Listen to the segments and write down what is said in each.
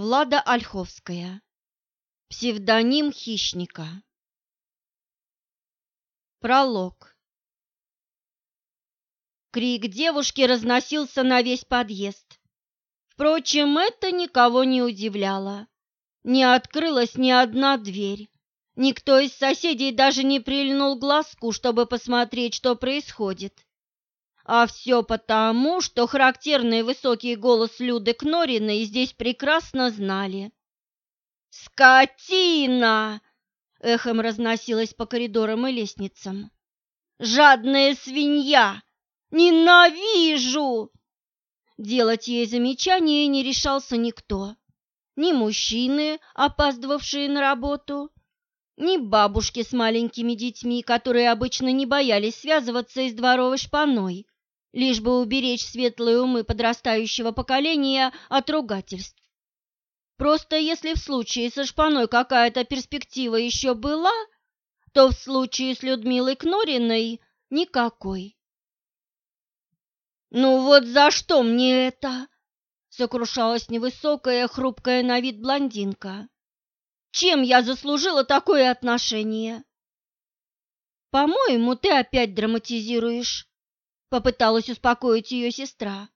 Влада Ольховская. Псевдоним хищника. Пролог. Крик девушки разносился на весь подъезд. Впрочем, это никого не удивляло. Не открылась ни одна дверь. Никто из соседей даже не прильнул глазку, чтобы посмотреть, что происходит. А все потому, что характерный высокий голос Люды Кнориной здесь прекрасно знали. «Скотина!» — эхом разносилось по коридорам и лестницам. «Жадная свинья! Ненавижу!» Делать ей замечания не решался никто. Ни мужчины, опаздывавшие на работу, ни бабушки с маленькими детьми, которые обычно не боялись связываться с дворовой шпаной, лишь бы уберечь светлые умы подрастающего поколения от ругательств. Просто если в случае со шпаной какая-то перспектива еще была, то в случае с Людмилой Кнориной никакой. «Ну вот за что мне это?» — сокрушалась невысокая, хрупкая на вид блондинка. «Чем я заслужила такое отношение?» «По-моему, ты опять драматизируешь», Попыталась успокоить ее сестра.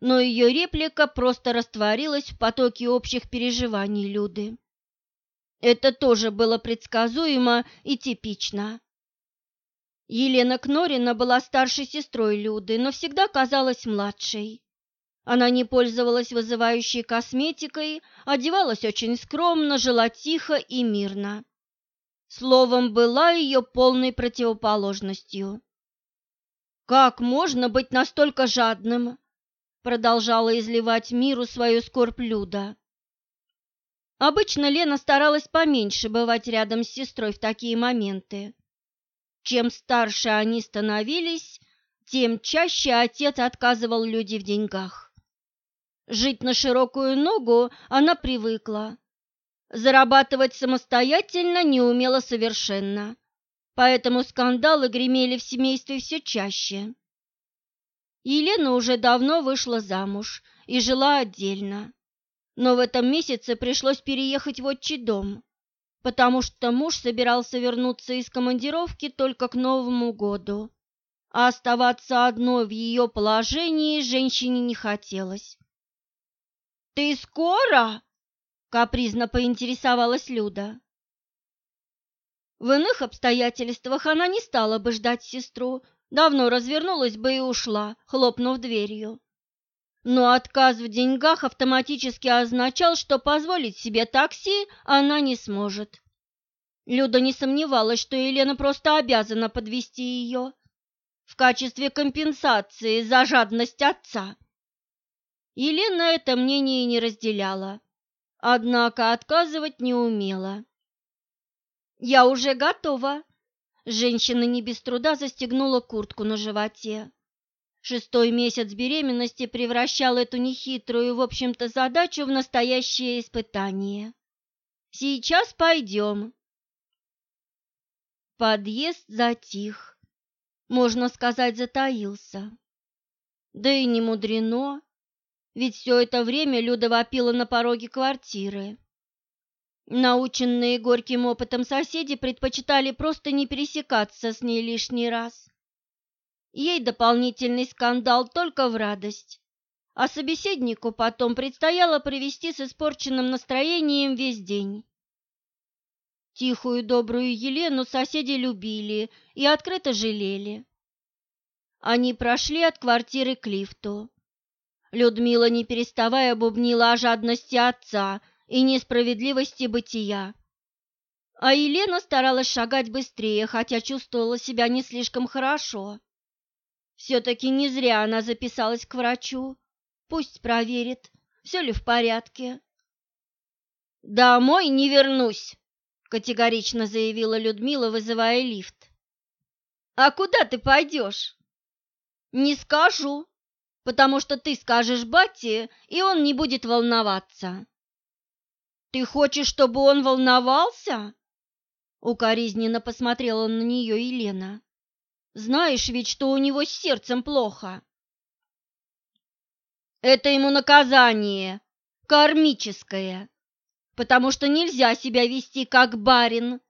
Но ее реплика просто растворилась в потоке общих переживаний Люды. Это тоже было предсказуемо и типично. Елена Кнорина была старшей сестрой Люды, но всегда казалась младшей. Она не пользовалась вызывающей косметикой, одевалась очень скромно, жила тихо и мирно. Словом, была ее полной противоположностью. Как можно быть настолько жадным? Продолжала изливать миру свою скорбь Люда. Обычно Лена старалась поменьше бывать рядом с сестрой в такие моменты. Чем старше они становились, тем чаще отец отказывал Люде в деньгах. Жить на широкую ногу она привыкла. Зарабатывать самостоятельно не умела совершенно поэтому скандалы гремели в семействе все чаще. Елена уже давно вышла замуж и жила отдельно, но в этом месяце пришлось переехать в отчий дом, потому что муж собирался вернуться из командировки только к Новому году, а оставаться одной в ее положении женщине не хотелось. «Ты скоро?» – капризно поинтересовалась Люда. В иных обстоятельствах она не стала бы ждать сестру, давно развернулась бы и ушла, хлопнув дверью. Но отказ в деньгах автоматически означал, что позволить себе такси она не сможет. Люда не сомневалась, что Елена просто обязана подвести ее в качестве компенсации за жадность отца. Елена это мнение не разделяла, однако отказывать не умела. «Я уже готова!» Женщина не без труда застегнула куртку на животе. Шестой месяц беременности превращал эту нехитрую, в общем-то, задачу в настоящее испытание. «Сейчас пойдем!» Подъезд затих, можно сказать, затаился. Да и не мудрено, ведь все это время Люда вопила на пороге квартиры. Наученные горьким опытом соседи предпочитали просто не пересекаться с ней лишний раз. Ей дополнительный скандал только в радость, а собеседнику потом предстояло провести с испорченным настроением весь день. Тихую добрую Елену соседи любили и открыто жалели. Они прошли от квартиры к лифту. Людмила, не переставая, бубнила о жадности отца – и несправедливости бытия. А Елена старалась шагать быстрее, хотя чувствовала себя не слишком хорошо. Все-таки не зря она записалась к врачу. Пусть проверит, все ли в порядке. «Домой не вернусь», — категорично заявила Людмила, вызывая лифт. «А куда ты пойдешь?» «Не скажу, потому что ты скажешь бате, и он не будет волноваться». Ты хочешь, чтобы он волновался? Укоризненно посмотрела на нее Елена. Знаешь ведь, что у него с сердцем плохо. Это ему наказание, кармическое, потому что нельзя себя вести как барин,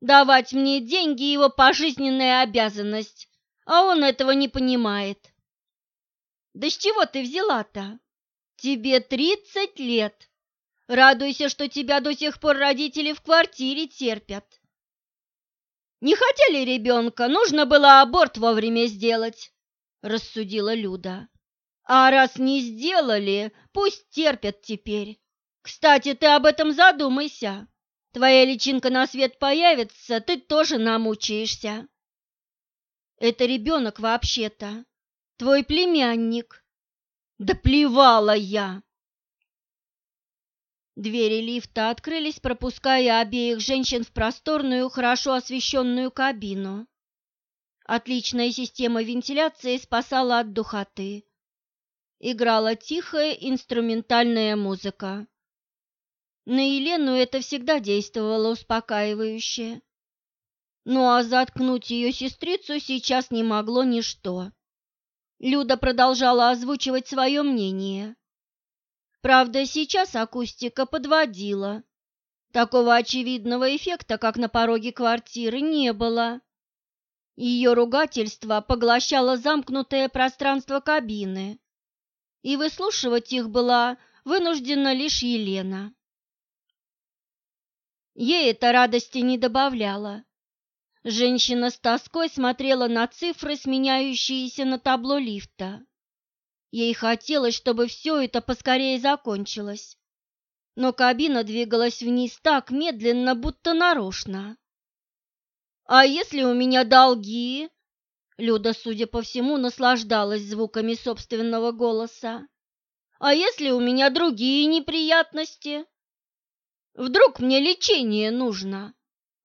давать мне деньги его пожизненная обязанность, а он этого не понимает. Да с чего ты взяла-то? Тебе тридцать лет. Радуйся, что тебя до сих пор родители в квартире терпят. Не хотели ребенка, нужно было аборт вовремя сделать, рассудила Люда. А раз не сделали, пусть терпят теперь. Кстати, ты об этом задумайся. Твоя личинка на свет появится, ты тоже намучаешься. Это ребенок вообще-то, твой племянник. Да плевала я. Двери лифта открылись, пропуская обеих женщин в просторную, хорошо освещенную кабину. Отличная система вентиляции спасала от духоты. Играла тихая инструментальная музыка. На Елену это всегда действовало успокаивающе. Ну а заткнуть ее сестрицу сейчас не могло ничто. Люда продолжала озвучивать свое мнение. Правда, сейчас акустика подводила. Такого очевидного эффекта, как на пороге квартиры, не было. Ее ругательство поглощало замкнутое пространство кабины, и выслушивать их была вынуждена лишь Елена. Ей это радости не добавляло. Женщина с тоской смотрела на цифры, сменяющиеся на табло лифта. Ей хотелось, чтобы все это поскорее закончилось. Но кабина двигалась вниз так медленно, будто нарочно. «А если у меня долги?» Люда, судя по всему, наслаждалась звуками собственного голоса. «А если у меня другие неприятности? Вдруг мне лечение нужно?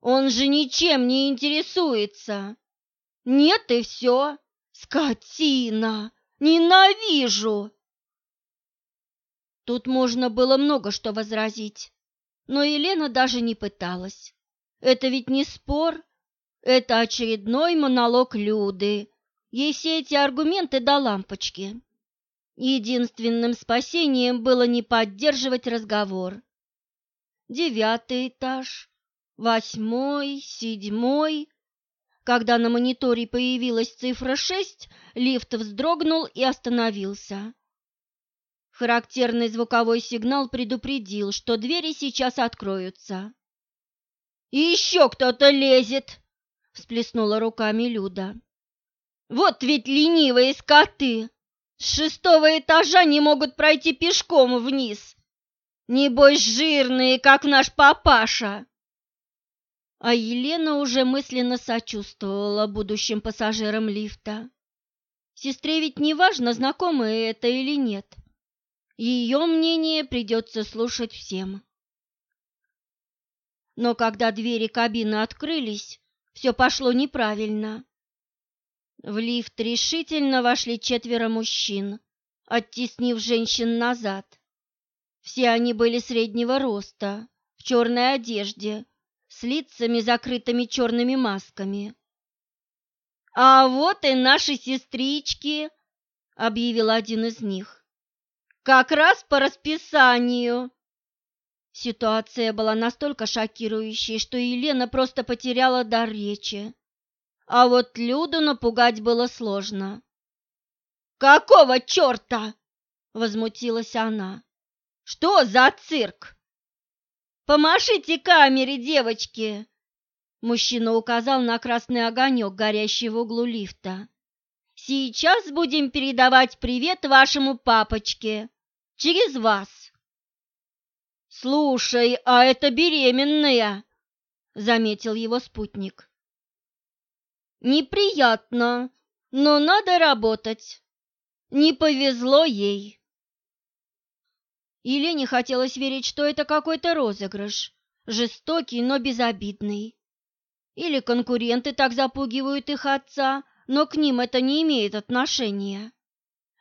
Он же ничем не интересуется. Нет и все. Скотина!» Ненавижу!» Тут можно было много что возразить, но Елена даже не пыталась. Это ведь не спор, это очередной монолог Люды. Ей все эти аргументы до лампочки. Единственным спасением было не поддерживать разговор. Девятый этаж, восьмой, седьмой. Когда на мониторе появилась цифра 6, лифт вздрогнул и остановился. Характерный звуковой сигнал предупредил, что двери сейчас откроются. «И еще кто-то лезет!» – всплеснула руками Люда. «Вот ведь ленивые скоты! С шестого этажа не могут пройти пешком вниз! Небось жирные, как наш папаша!» А Елена уже мысленно сочувствовала будущим пассажирам лифта. Сестре ведь не важно, знакомы это или нет. Ее мнение придется слушать всем. Но когда двери кабины открылись, все пошло неправильно. В лифт решительно вошли четверо мужчин, оттеснив женщин назад. Все они были среднего роста, в черной одежде, с лицами, закрытыми черными масками. «А вот и наши сестрички!» — объявил один из них. «Как раз по расписанию!» Ситуация была настолько шокирующей, что Елена просто потеряла дар речи. А вот Люду напугать было сложно. «Какого черта?» — возмутилась она. «Что за цирк?» Помашите камере, девочки!» Мужчина указал на красный огонек, горящий в углу лифта. «Сейчас будем передавать привет вашему папочке. Через вас». «Слушай, а это беременная!» — заметил его спутник. «Неприятно, но надо работать. Не повезло ей». Елене хотелось верить, что это какой-то розыгрыш, жестокий, но безобидный. Или конкуренты так запугивают их отца, но к ним это не имеет отношения,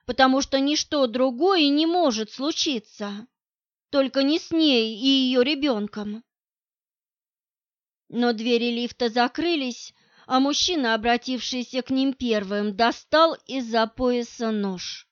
потому что ничто другое не может случиться, только не с ней и ее ребенком. Но двери лифта закрылись, а мужчина, обратившийся к ним первым, достал из-за пояса нож.